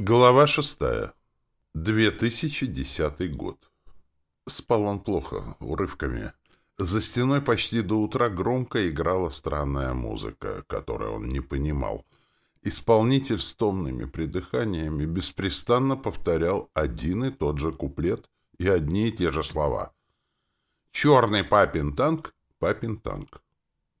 Глава шестая. 2010 год. Спал он плохо, урывками. За стеной почти до утра громко играла странная музыка, которую он не понимал. Исполнитель с томными придыханиями беспрестанно повторял один и тот же куплет и одни и те же слова. «Черный папин танк, папин танк».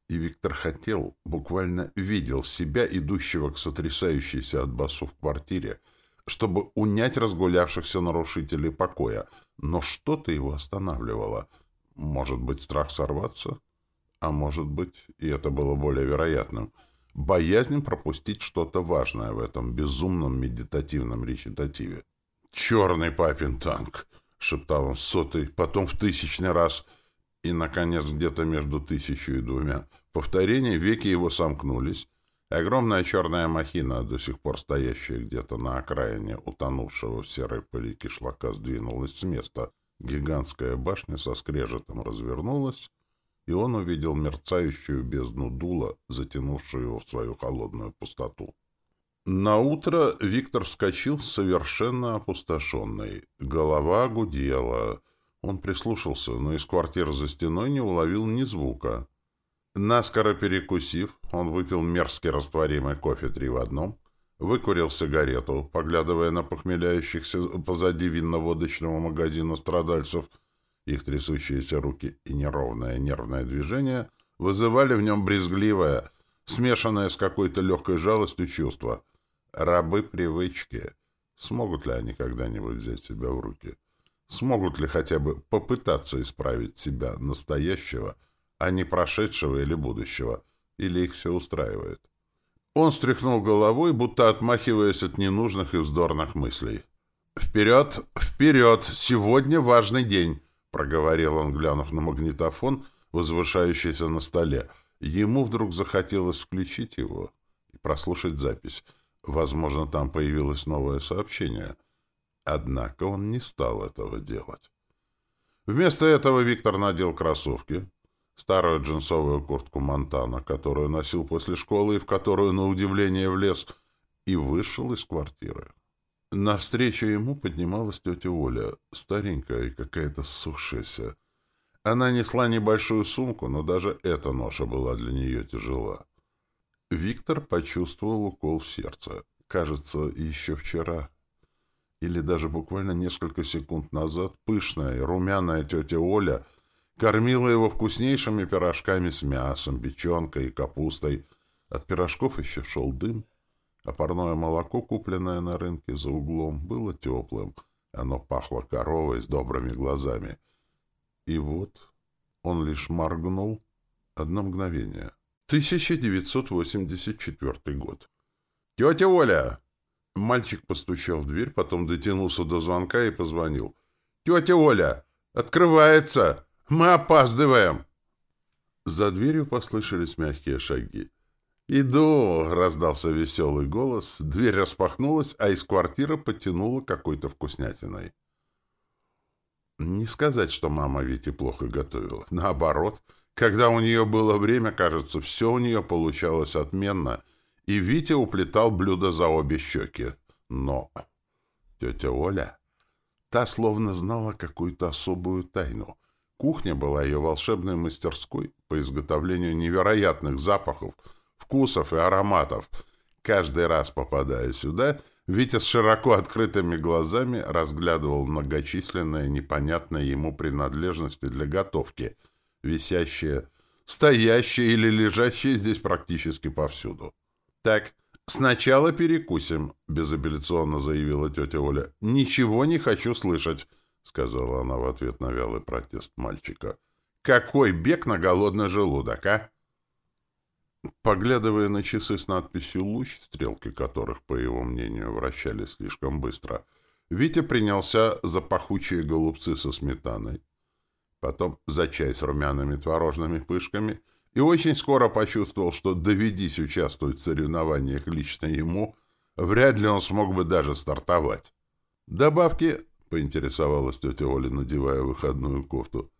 И Виктор хотел, буквально видел себя, идущего к сотрясающейся от басу в квартире, чтобы унять разгулявшихся нарушителей покоя. Но что-то его останавливало. Может быть, страх сорваться? А может быть, и это было более вероятным, боязнь пропустить что-то важное в этом безумном медитативном речитативе. «Черный папин танк!» — шептал он сотый, потом в тысячный раз — и, наконец, где-то между тысячу и двумя повторений веки его сомкнулись. Огромная черная махина, до сих пор стоящая где-то на окраине утонувшего в серой пыли кишлака, сдвинулась с места. Гигантская башня со скрежетом развернулась, и он увидел мерцающую бездну дула, затянувшую его в свою холодную пустоту. На утро Виктор вскочил совершенно опустошенный. Голова гудела. Он прислушался, но из квартиры за стеной не уловил ни звука. Наскоро перекусив, он выпил мерзкий растворимый кофе три в одном, выкурил сигарету, поглядывая на похмеляющихся позади винно-водочного магазина страдальцев. Их трясущиеся руки и неровное нервное движение вызывали в нем брезгливое, смешанное с какой-то легкой жалостью чувство. Рабы привычки. Смогут ли они когда-нибудь взять себя в руки? — Смогут ли хотя бы попытаться исправить себя настоящего, а не прошедшего или будущего? Или их все устраивает? Он стряхнул головой, будто отмахиваясь от ненужных и вздорных мыслей. «Вперед! Вперед! Сегодня важный день!» — проговорил он, глянув на магнитофон, возвышающийся на столе. Ему вдруг захотелось включить его и прослушать запись. Возможно, там появилось новое сообщение — Однако он не стал этого делать. Вместо этого Виктор надел кроссовки, старую джинсовую куртку Монтана, которую носил после школы и в которую, на удивление, влез, и вышел из квартиры. Навстречу ему поднималась тетя Оля, старенькая и какая-то сухшаяся. Она несла небольшую сумку, но даже эта ноша была для нее тяжела. Виктор почувствовал укол в сердце. Кажется, еще вчера или даже буквально несколько секунд назад пышная и румяная тетя Оля кормила его вкуснейшими пирожками с мясом, печенкой и капустой. От пирожков еще шел дым, а парное молоко, купленное на рынке за углом, было теплым. Оно пахло коровой с добрыми глазами. И вот он лишь моргнул одно мгновение. 1984 год. «Тетя Оля!» Мальчик постучал в дверь, потом дотянулся до звонка и позвонил. «Тетя Оля! Открывается! Мы опаздываем!» За дверью послышались мягкие шаги. «Иду!» — раздался веселый голос. Дверь распахнулась, а из квартиры потянуло какой-то вкуснятиной. Не сказать, что мама Вити плохо готовила. Наоборот, когда у нее было время, кажется, все у нее получалось отменно — и Витя уплетал блюдо за обе щеки. Но тетя Оля, та словно знала какую-то особую тайну. Кухня была ее волшебной мастерской по изготовлению невероятных запахов, вкусов и ароматов. Каждый раз, попадая сюда, Витя с широко открытыми глазами разглядывал многочисленные непонятные ему принадлежности для готовки, висящие, стоящие или лежащие здесь практически повсюду. «Так, сначала перекусим», — безапелляционно заявила тетя Оля. «Ничего не хочу слышать», — сказала она в ответ на вялый протест мальчика. «Какой бег на голодный желудок, а?» Поглядывая на часы с надписью «Луч», стрелки которых, по его мнению, вращались слишком быстро, Витя принялся за пахучие голубцы со сметаной, потом за чай с румяными творожными пышками — и очень скоро почувствовал, что доведись участвовать в соревнованиях лично ему, вряд ли он смог бы даже стартовать. «Добавки?» — поинтересовалась тетя Оля, надевая выходную кофту.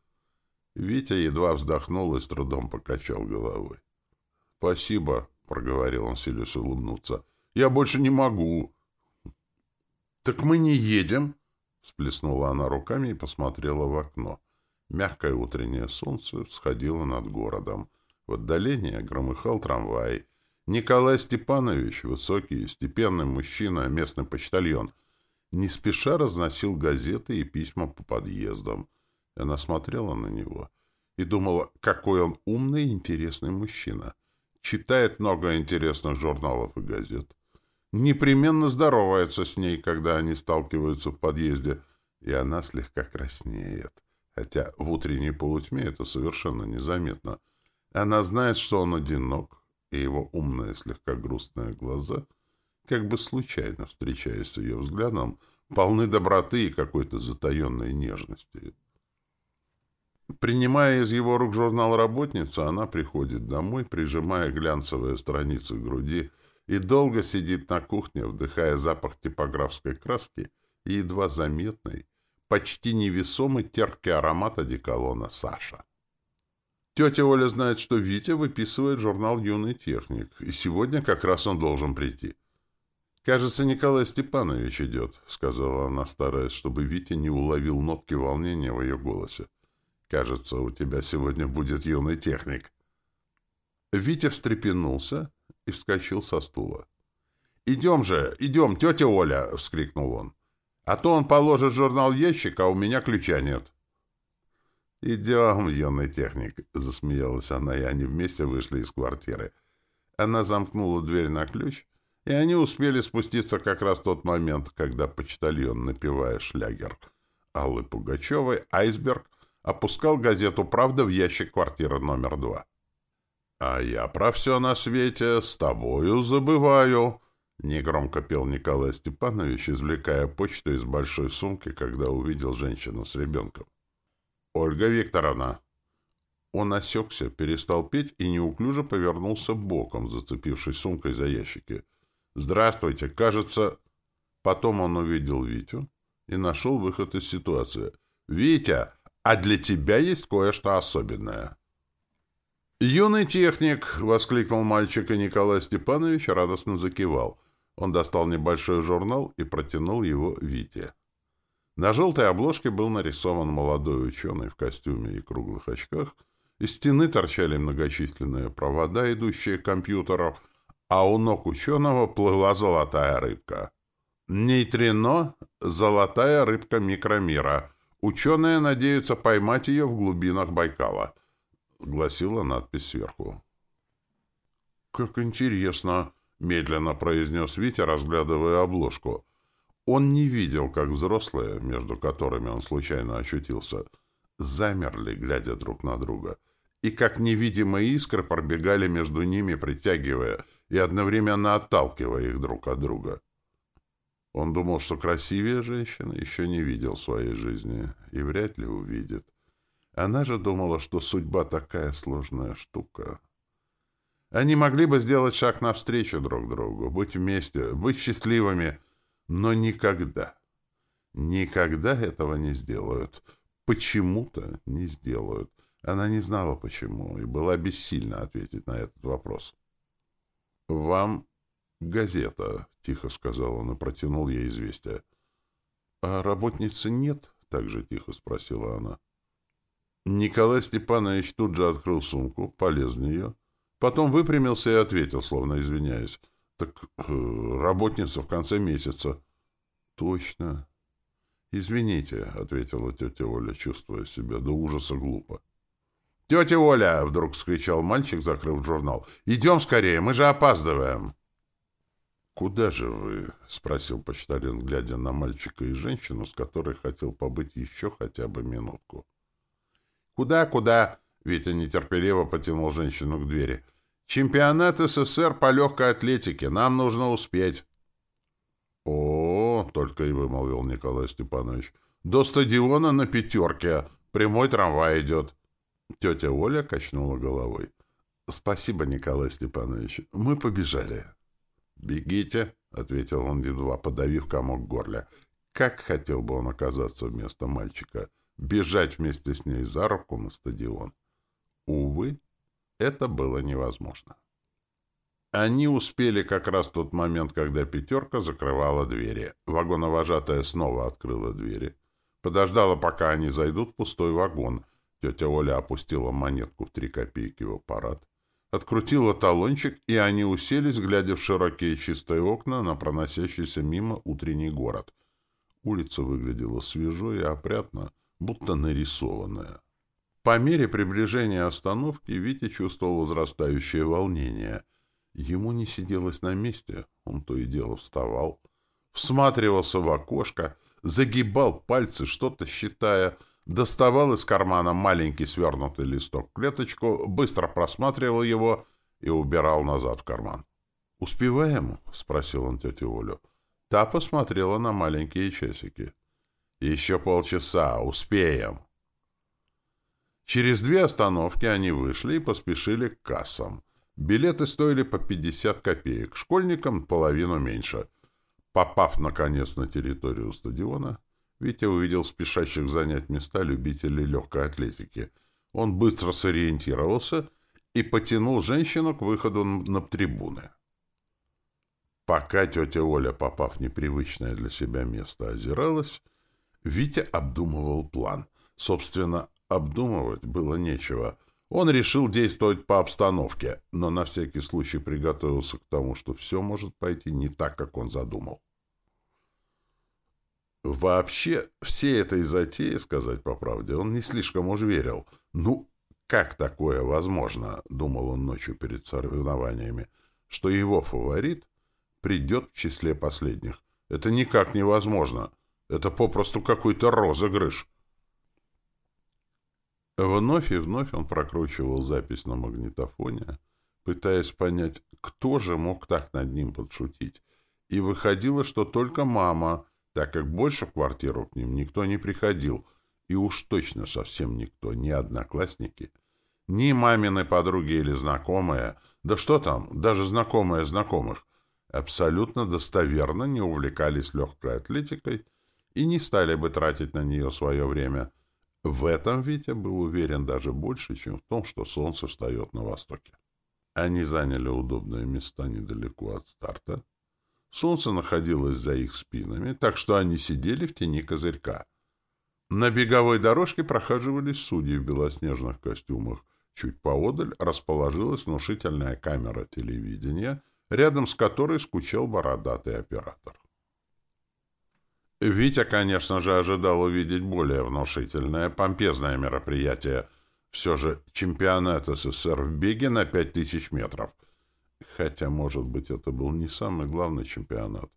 Витя едва вздохнул и с трудом покачал головой. «Спасибо», — проговорил он, силясь улыбнуться. «Я больше не могу». «Так мы не едем!» — всплеснула она руками и посмотрела в окно. Мягкое утреннее солнце всходило над городом. В отдалении громыхал трамвай. Николай Степанович, высокий и степенный мужчина, местный почтальон, не спеша разносил газеты и письма по подъездам. Она смотрела на него и думала, какой он умный и интересный мужчина. Читает много интересных журналов и газет. Непременно здоровается с ней, когда они сталкиваются в подъезде, и она слегка краснеет. Хотя в утренней полутьме это совершенно незаметно. Она знает, что он одинок, и его умные, слегка грустные глаза, как бы случайно встречаясь с ее взглядом, полны доброты и какой-то затаенной нежности. Принимая из его рук журнал «Работница», она приходит домой, прижимая глянцевые страницы к груди, и долго сидит на кухне, вдыхая запах типографской краски и едва заметный, почти невесомый терпкий аромат одеколона Саша. Тетя Оля знает, что Витя выписывает журнал «Юный техник», и сегодня как раз он должен прийти. «Кажется, Николай Степанович идет», — сказала она, стараясь, чтобы Витя не уловил нотки волнения в ее голосе. «Кажется, у тебя сегодня будет юный техник». Витя встрепенулся и вскочил со стула. «Идем же, идем, тетя Оля!» — вскрикнул он. «А то он положит журнал в ящик, а у меня ключа нет». «Идем, юный техник», — засмеялась она, и они вместе вышли из квартиры. Она замкнула дверь на ключ, и они успели спуститься как раз в тот момент, когда почтальон, напевая шлягер Аллы Пугачевой, «Айсберг», опускал газету «Правда» в ящик квартиры номер два. «А я про все на свете с тобою забываю», — негромко пел Николай Степанович, извлекая почту из большой сумки, когда увидел женщину с ребенком. «Ольга Викторовна!» Он осекся, перестал петь и неуклюже повернулся боком, зацепившись сумкой за ящики. «Здравствуйте! Кажется...» Потом он увидел Витю и нашел выход из ситуации. «Витя, а для тебя есть кое-что особенное». «Юный техник!» — воскликнул мальчик, и Николай Степанович радостно закивал. Он достал небольшой журнал и протянул его Вите. На желтой обложке был нарисован молодой ученый в костюме и круглых очках. Из стены торчали многочисленные провода, идущие к компьютеру, а у ног ученого плыла золотая рыбка. Нейтрино — золотая рыбка микромира. Ученые надеются поймать ее в глубинах Байкала, — гласила надпись сверху. — Как интересно! — медленно произнес Витя, разглядывая обложку. Он не видел, как взрослые, между которыми он случайно очутился, замерли, глядя друг на друга, и как невидимые искры пробегали между ними, притягивая и одновременно отталкивая их друг от друга. Он думал, что красивее женщины еще не видел в своей жизни и вряд ли увидит. Она же думала, что судьба такая сложная штука. Они могли бы сделать шаг навстречу друг другу, быть вместе, быть счастливыми — но никогда, никогда этого не сделают. Почему-то не сделают. Она не знала, почему, и была бессильна ответить на этот вопрос. «Вам газета», — тихо сказал он и протянул ей известие. «А работницы нет?» — так же тихо спросила она. Николай Степанович тут же открыл сумку, полез в нее, потом выпрямился и ответил, словно извиняясь. Так э, работница в конце месяца. Точно. Извините, ответила тетя Оля, чувствуя себя до ужаса глупо. «Тетя Оля!» — вдруг вскричал мальчик, закрыв журнал. «Идем скорее, мы же опаздываем!» «Куда же вы?» — спросил почтальон, глядя на мальчика и женщину, с которой хотел побыть еще хотя бы минутку. «Куда, куда?» — Витя нетерпеливо потянул женщину к двери. Чемпионат СССР по легкой атлетике. Нам нужно успеть. О, только и вымолвил Николай Степанович. До стадиона на пятерке. Прямой трамвай идет. Тетя Оля качнула головой. Спасибо, Николай Степанович. Мы побежали. Бегите, ответил он, едва подавив комок горля. Как хотел бы он оказаться вместо мальчика, бежать вместе с ней за руку на стадион. Увы, это было невозможно. Они успели как раз в тот момент, когда пятерка закрывала двери. Вагоновожатая снова открыла двери. Подождала, пока они зайдут в пустой вагон. Тетя Оля опустила монетку в три копейки в аппарат. Открутила талончик, и они уселись, глядя в широкие чистые окна на проносящийся мимо утренний город. Улица выглядела свежо и опрятно, будто нарисованная. По мере приближения остановки Витя чувствовал возрастающее волнение — Ему не сиделось на месте, он то и дело вставал, всматривался в окошко, загибал пальцы, что-то считая, доставал из кармана маленький свернутый листок клеточку, быстро просматривал его и убирал назад в карман. «Успеваем?» — спросил он тетю Олю. Та посмотрела на маленькие часики. «Еще полчаса. Успеем». Через две остановки они вышли и поспешили к кассам. Билеты стоили по 50 копеек, школьникам половину меньше. Попав, наконец, на территорию стадиона, Витя увидел спешащих занять места любителей легкой атлетики. Он быстро сориентировался и потянул женщину к выходу на трибуны. Пока тетя Оля, попав в непривычное для себя место, озиралась, Витя обдумывал план. Собственно, обдумывать было нечего — он решил действовать по обстановке, но на всякий случай приготовился к тому, что все может пойти не так, как он задумал. Вообще, все этой затеи, сказать по правде, он не слишком уж верил. Ну, как такое возможно, думал он ночью перед соревнованиями, что его фаворит придет в числе последних. Это никак невозможно. Это попросту какой-то розыгрыш. Вновь и вновь он прокручивал запись на магнитофоне, пытаясь понять, кто же мог так над ним подшутить. И выходило, что только мама, так как больше в квартиру к ним никто не приходил, и уж точно совсем никто, ни одноклассники, ни мамины подруги или знакомые, да что там, даже знакомые знакомых, абсолютно достоверно не увлекались легкой атлетикой и не стали бы тратить на нее свое время – в этом Витя был уверен даже больше, чем в том, что солнце встает на востоке. Они заняли удобные места недалеко от старта. Солнце находилось за их спинами, так что они сидели в тени козырька. На беговой дорожке прохаживались судьи в белоснежных костюмах. Чуть поодаль расположилась внушительная камера телевидения, рядом с которой скучал бородатый оператор. Витя, конечно же, ожидал увидеть более внушительное, помпезное мероприятие. Все же чемпионат СССР в беге на пять тысяч метров. Хотя, может быть, это был не самый главный чемпионат,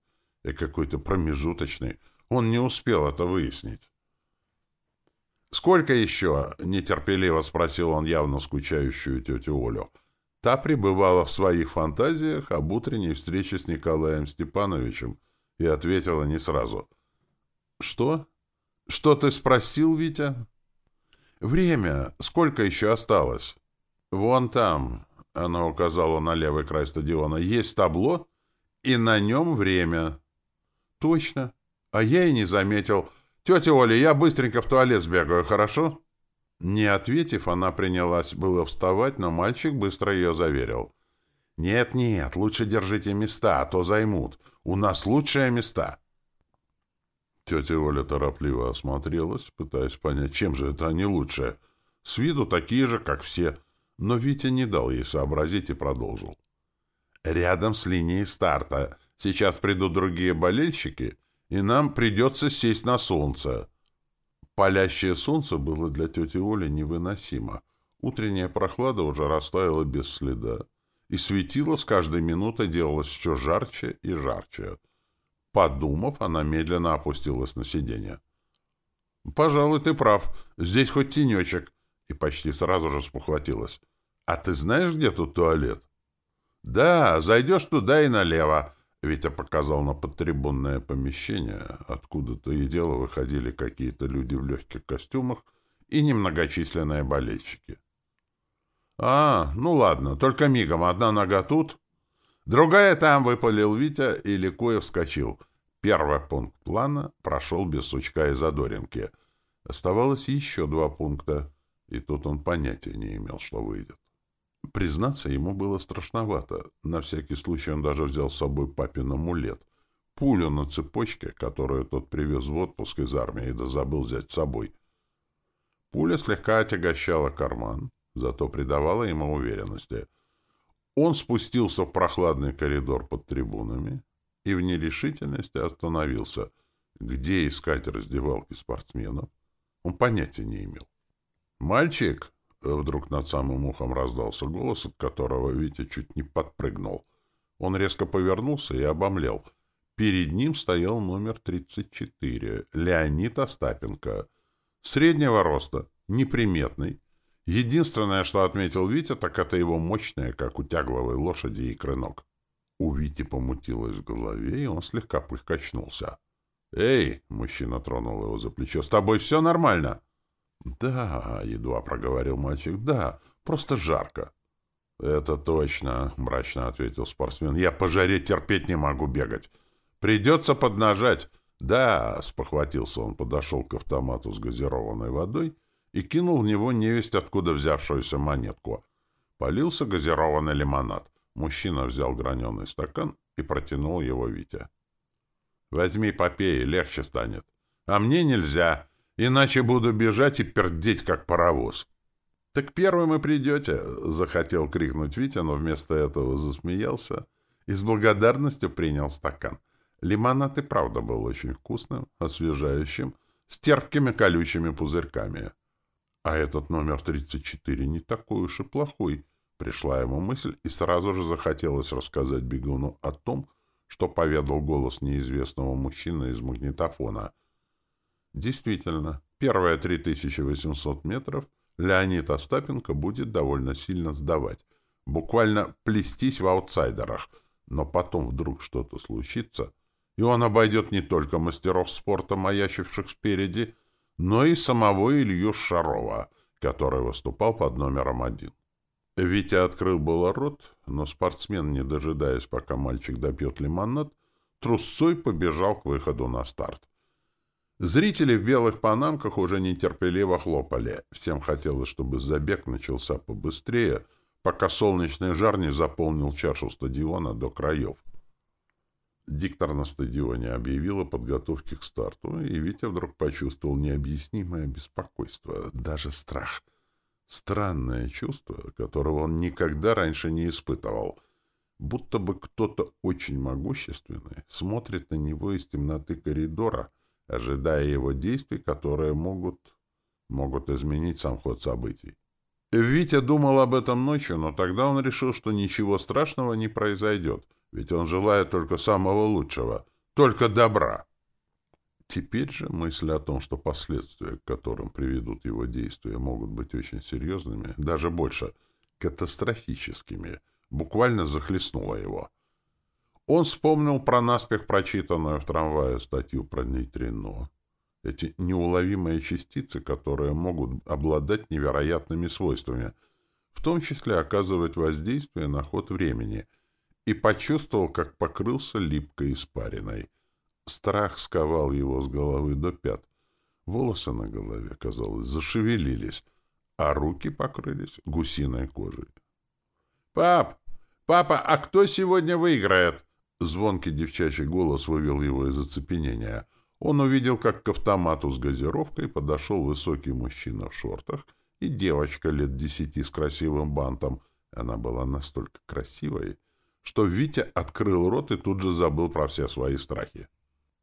и какой-то промежуточный. Он не успел это выяснить. «Сколько еще?» — нетерпеливо спросил он явно скучающую тетю Олю. Та пребывала в своих фантазиях об утренней встрече с Николаем Степановичем и ответила не сразу — «Что? Что ты спросил, Витя?» «Время. Сколько еще осталось?» «Вон там», — она указала на левый край стадиона, — «есть табло, и на нем время». «Точно. А я и не заметил. Тетя Оля, я быстренько в туалет сбегаю, хорошо?» Не ответив, она принялась было вставать, но мальчик быстро ее заверил. «Нет-нет, лучше держите места, а то займут. У нас лучшие места». Тетя Оля торопливо осмотрелась, пытаясь понять, чем же это они лучше. С виду такие же, как все. Но Витя не дал ей сообразить и продолжил. «Рядом с линией старта. Сейчас придут другие болельщики, и нам придется сесть на солнце». Палящее солнце было для тети Оли невыносимо. Утренняя прохлада уже растаяла без следа, и светило с каждой минутой делалось все жарче и жарче. Подумав, она медленно опустилась на сиденье. «Пожалуй, ты прав. Здесь хоть тенечек». И почти сразу же спохватилась. «А ты знаешь, где тут туалет?» «Да, зайдешь туда и налево». Витя показал на подтрибунное помещение, откуда-то и дело выходили какие-то люди в легких костюмах и немногочисленные болельщики. «А, ну ладно, только мигом. Одна нога тут, Другая там выпалил Витя, и ликуя вскочил. Первый пункт плана прошел без сучка и задоринки. Оставалось еще два пункта, и тут он понятия не имел, что выйдет. Признаться, ему было страшновато. На всякий случай он даже взял с собой папин амулет. Пулю на цепочке, которую тот привез в отпуск из армии, да забыл взять с собой. Пуля слегка отягощала карман, зато придавала ему уверенности. Он спустился в прохладный коридор под трибунами и в нерешительности остановился. Где искать раздевалки спортсменов? Он понятия не имел. «Мальчик!» — вдруг над самым ухом раздался голос, от которого Витя чуть не подпрыгнул. Он резко повернулся и обомлел. Перед ним стоял номер 34, Леонид Остапенко. Среднего роста, неприметный. Единственное, что отметил Витя, так это его мощная, как у тягловой лошади, икры ног. У Вити помутилось в голове, и он слегка покачнулся. «Эй!» — мужчина тронул его за плечо. «С тобой все нормально?» «Да», — едва проговорил мальчик, — «да, просто жарко». «Это точно», — мрачно ответил спортсмен. «Я по жаре терпеть не могу бегать. Придется поднажать». «Да», — спохватился он, подошел к автомату с газированной водой и кинул в него невесть откуда взявшуюся монетку. Полился газированный лимонад. Мужчина взял граненый стакан и протянул его Витя. «Возьми, попей, легче станет. А мне нельзя, иначе буду бежать и пердеть, как паровоз». «Так первым и придете», — захотел крикнуть Витя, но вместо этого засмеялся и с благодарностью принял стакан. Лимонад и правда был очень вкусным, освежающим, с терпкими колючими пузырьками. А этот номер 34 не такой уж и плохой, Пришла ему мысль, и сразу же захотелось рассказать бегуну о том, что поведал голос неизвестного мужчины из магнитофона. Действительно, первые 3800 метров Леонид Остапенко будет довольно сильно сдавать, буквально плестись в аутсайдерах, но потом вдруг что-то случится, и он обойдет не только мастеров спорта, маячивших спереди, но и самого Илью Шарова, который выступал под номером один. Витя открыл было рот, но спортсмен, не дожидаясь, пока мальчик допьет лимонад, трусцой побежал к выходу на старт. Зрители в белых панамках уже нетерпеливо хлопали. Всем хотелось, чтобы забег начался побыстрее, пока солнечный жар не заполнил чашу стадиона до краев. Диктор на стадионе объявил о подготовке к старту, и Витя вдруг почувствовал необъяснимое беспокойство, даже страх — Странное чувство, которого он никогда раньше не испытывал. Будто бы кто-то очень могущественный смотрит на него из темноты коридора, ожидая его действий, которые могут, могут изменить сам ход событий. Витя думал об этом ночью, но тогда он решил, что ничего страшного не произойдет, ведь он желает только самого лучшего, только добра. Теперь же мысль о том, что последствия, к которым приведут его действия, могут быть очень серьезными, даже больше, катастрофическими, буквально захлестнула его. Он вспомнил про наспех прочитанную в трамвае статью про нейтрино. Эти неуловимые частицы, которые могут обладать невероятными свойствами, в том числе оказывать воздействие на ход времени, и почувствовал, как покрылся липкой испариной — Страх сковал его с головы до пят. Волосы на голове, казалось, зашевелились, а руки покрылись гусиной кожей. «Пап! Папа, а кто сегодня выиграет?» Звонкий девчачий голос вывел его из оцепенения. Он увидел, как к автомату с газировкой подошел высокий мужчина в шортах и девочка лет десяти с красивым бантом. Она была настолько красивой, что Витя открыл рот и тут же забыл про все свои страхи.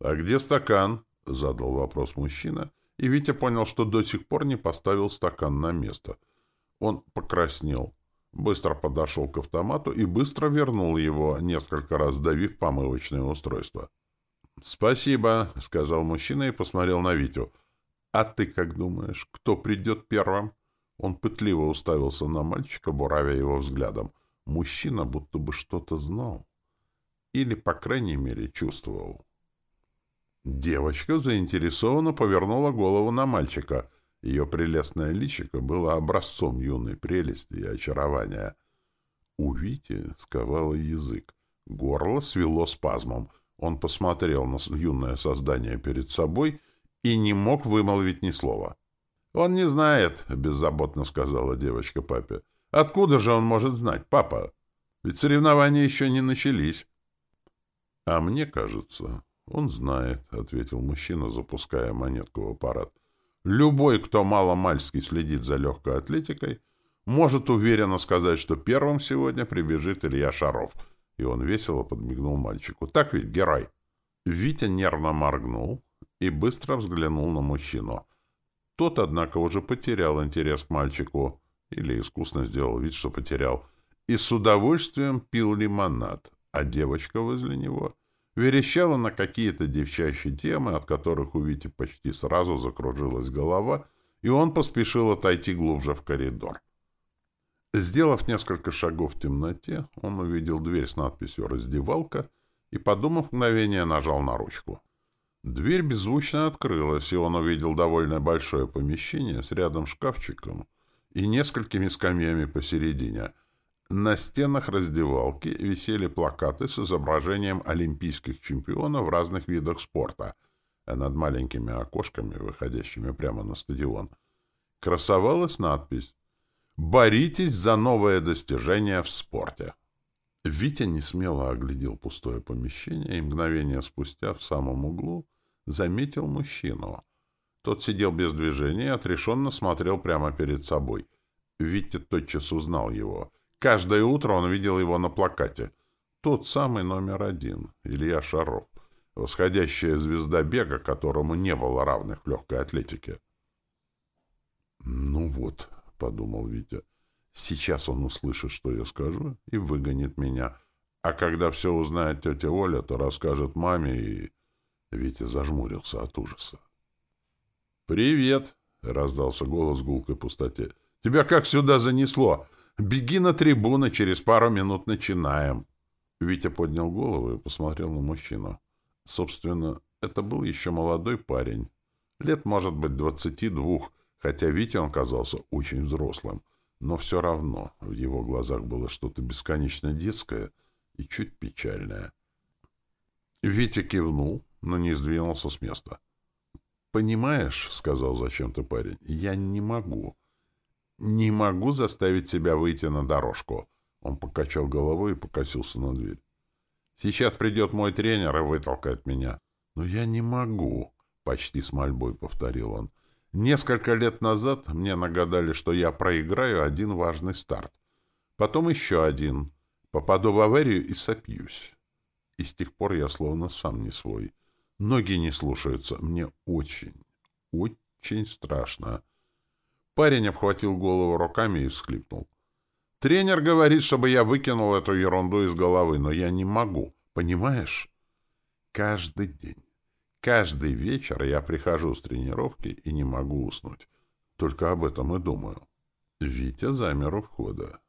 «А где стакан?» — задал вопрос мужчина, и Витя понял, что до сих пор не поставил стакан на место. Он покраснел, быстро подошел к автомату и быстро вернул его, несколько раз давив помывочное устройство. «Спасибо», — сказал мужчина и посмотрел на Витю. «А ты как думаешь, кто придет первым?» Он пытливо уставился на мальчика, буравя его взглядом. Мужчина будто бы что-то знал. Или, по крайней мере, чувствовал. Девочка заинтересованно повернула голову на мальчика. Ее прелестное личико было образцом юной прелести и очарования. У Вити сковало язык. Горло свело спазмом. Он посмотрел на юное создание перед собой и не мог вымолвить ни слова. «Он не знает», — беззаботно сказала девочка папе. Откуда же он может знать, папа? Ведь соревнования еще не начались. — А мне кажется, он знает, — ответил мужчина, запуская монетку в аппарат. — Любой, кто мало-мальски следит за легкой атлетикой, может уверенно сказать, что первым сегодня прибежит Илья Шаров. И он весело подмигнул мальчику. — Так ведь, герой? Витя нервно моргнул и быстро взглянул на мужчину. Тот, однако, уже потерял интерес к мальчику, или искусно сделал вид, что потерял, и с удовольствием пил лимонад, а девочка возле него верещала на какие-то девчачьи темы, от которых у Вити почти сразу закружилась голова, и он поспешил отойти глубже в коридор. Сделав несколько шагов в темноте, он увидел дверь с надписью «Раздевалка» и, подумав мгновение, нажал на ручку. Дверь беззвучно открылась, и он увидел довольно большое помещение с рядом шкафчиком и несколькими скамьями посередине. На стенах раздевалки висели плакаты с изображением олимпийских чемпионов в разных видах спорта, а над маленькими окошками, выходящими прямо на стадион, красовалась надпись «Боритесь за новое достижение в спорте». Витя несмело оглядел пустое помещение и мгновение спустя в самом углу заметил мужчину. Тот сидел без движения и отрешенно смотрел прямо перед собой. Витя тотчас узнал его. Каждое утро он видел его на плакате. Тот самый номер один, Илья Шаров, восходящая звезда бега, которому не было равных в легкой атлетике. «Ну вот», — подумал Витя, — Сейчас он услышит, что я скажу, и выгонит меня. А когда все узнает тетя Оля, то расскажет маме, и... Витя зажмурился от ужаса. «Привет!» — раздался голос в гулкой пустоте. «Тебя как сюда занесло? Беги на трибуны, через пару минут начинаем!» Витя поднял голову и посмотрел на мужчину. Собственно, это был еще молодой парень. Лет, может быть, двадцати двух, хотя Витя он казался очень взрослым. Но все равно в его глазах было что-то бесконечно детское и чуть печальное. Витя кивнул, но не сдвинулся с места. «Понимаешь, — сказал зачем-то парень, — я не могу. Не могу заставить себя выйти на дорожку». Он покачал головой и покосился на дверь. «Сейчас придет мой тренер и вытолкает меня». «Но я не могу», — почти с мольбой повторил он. Несколько лет назад мне нагадали, что я проиграю один важный старт. Потом еще один. Попаду в аварию и сопьюсь. И с тех пор я словно сам не свой. Ноги не слушаются. Мне очень, очень страшно. Парень обхватил голову руками и всхлипнул. Тренер говорит, чтобы я выкинул эту ерунду из головы, но я не могу. Понимаешь? Каждый день. Каждый вечер я прихожу с тренировки и не могу уснуть. Только об этом и думаю. Витя замер у входа.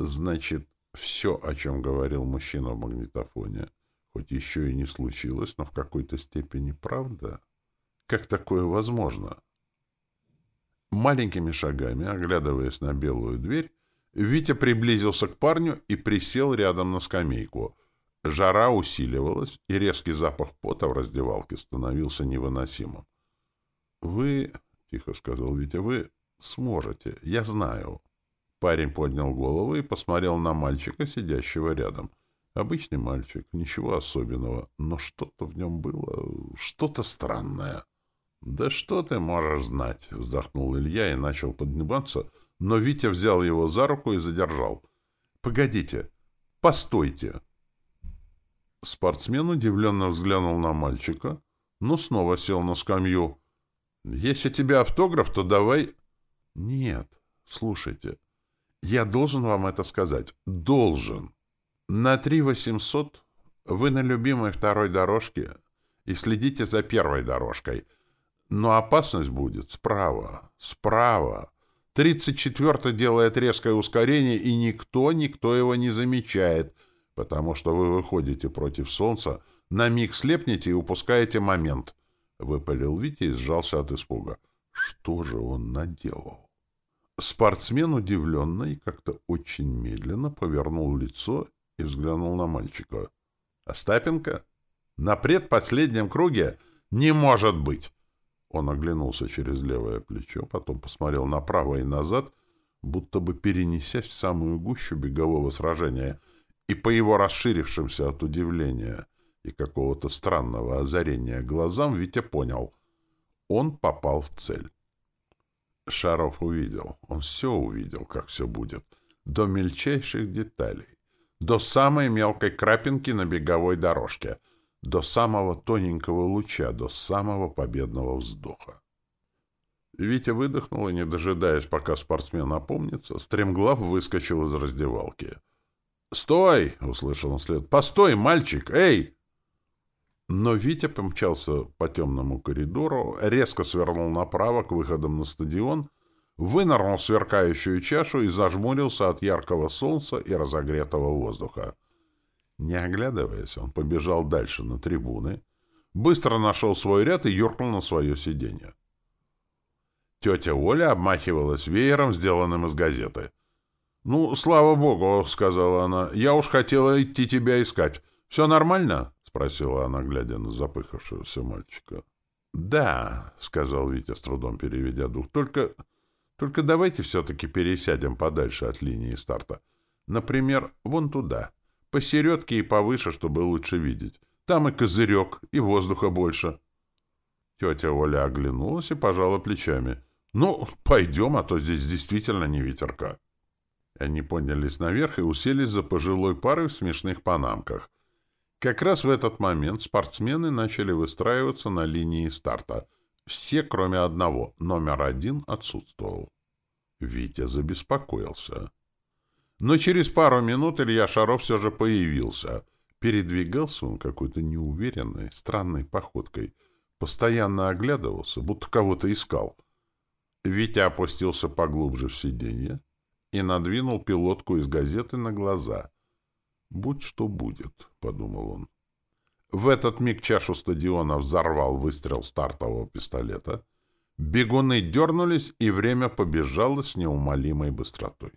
Значит, все, о чем говорил мужчина в магнитофоне, хоть еще и не случилось, но в какой-то степени правда? Как такое возможно? Маленькими шагами, оглядываясь на белую дверь, Витя приблизился к парню и присел рядом на скамейку — Жара усиливалась, и резкий запах пота в раздевалке становился невыносимым. — Вы, — тихо сказал Витя, — вы сможете, я знаю. Парень поднял голову и посмотрел на мальчика, сидящего рядом. Обычный мальчик, ничего особенного, но что-то в нем было, что-то странное. — Да что ты можешь знать? — вздохнул Илья и начал подниматься, но Витя взял его за руку и задержал. — Погодите, постойте! — Спортсмен удивленно взглянул на мальчика, но снова сел на скамью. «Если тебе автограф, то давай...» «Нет, слушайте, я должен вам это сказать. Должен. На три восемьсот вы на любимой второй дорожке и следите за первой дорожкой. Но опасность будет справа, справа. Тридцать четвертый делает резкое ускорение, и никто, никто его не замечает» потому что вы выходите против солнца, на миг слепнете и упускаете момент. Выпалил Витя и сжался от испуга. Что же он наделал? Спортсмен удивленно и как-то очень медленно повернул лицо и взглянул на мальчика. «Остапенко? На предпоследнем круге? Не может быть!» Он оглянулся через левое плечо, потом посмотрел направо и назад, будто бы перенесясь в самую гущу бегового сражения, и по его расширившимся от удивления и какого-то странного озарения глазам Витя понял — он попал в цель. Шаров увидел, он все увидел, как все будет, до мельчайших деталей, до самой мелкой крапинки на беговой дорожке, до самого тоненького луча, до самого победного вздоха. Витя выдохнул и, не дожидаясь, пока спортсмен опомнится, стремглав выскочил из раздевалки. «Стой!» — услышал он след. «Постой, мальчик! Эй!» Но Витя помчался по темному коридору, резко свернул направо к выходам на стадион, вынырнул сверкающую чашу и зажмурился от яркого солнца и разогретого воздуха. Не оглядываясь, он побежал дальше на трибуны, быстро нашел свой ряд и юркнул на свое сиденье. Тетя Оля обмахивалась веером, сделанным из газеты. «Ну, слава богу», — сказала она, — «я уж хотела идти тебя искать. Все нормально?» — спросила она, глядя на запыхавшегося мальчика. «Да», — сказал Витя, с трудом переведя дух, — «только... только давайте все-таки пересядем подальше от линии старта. Например, вон туда, посередке и повыше, чтобы лучше видеть. Там и козырек, и воздуха больше». Тетя Оля оглянулась и пожала плечами. «Ну, пойдем, а то здесь действительно не ветерка». Они поднялись наверх и уселись за пожилой парой в смешных панамках. Как раз в этот момент спортсмены начали выстраиваться на линии старта. Все, кроме одного. Номер один отсутствовал. Витя забеспокоился. Но через пару минут Илья Шаров все же появился. Передвигался он какой-то неуверенной, странной походкой. Постоянно оглядывался, будто кого-то искал. Витя опустился поглубже в сиденье и надвинул пилотку из газеты на глаза. «Будь что будет», — подумал он. В этот миг чашу стадиона взорвал выстрел стартового пистолета. Бегуны дернулись, и время побежало с неумолимой быстротой.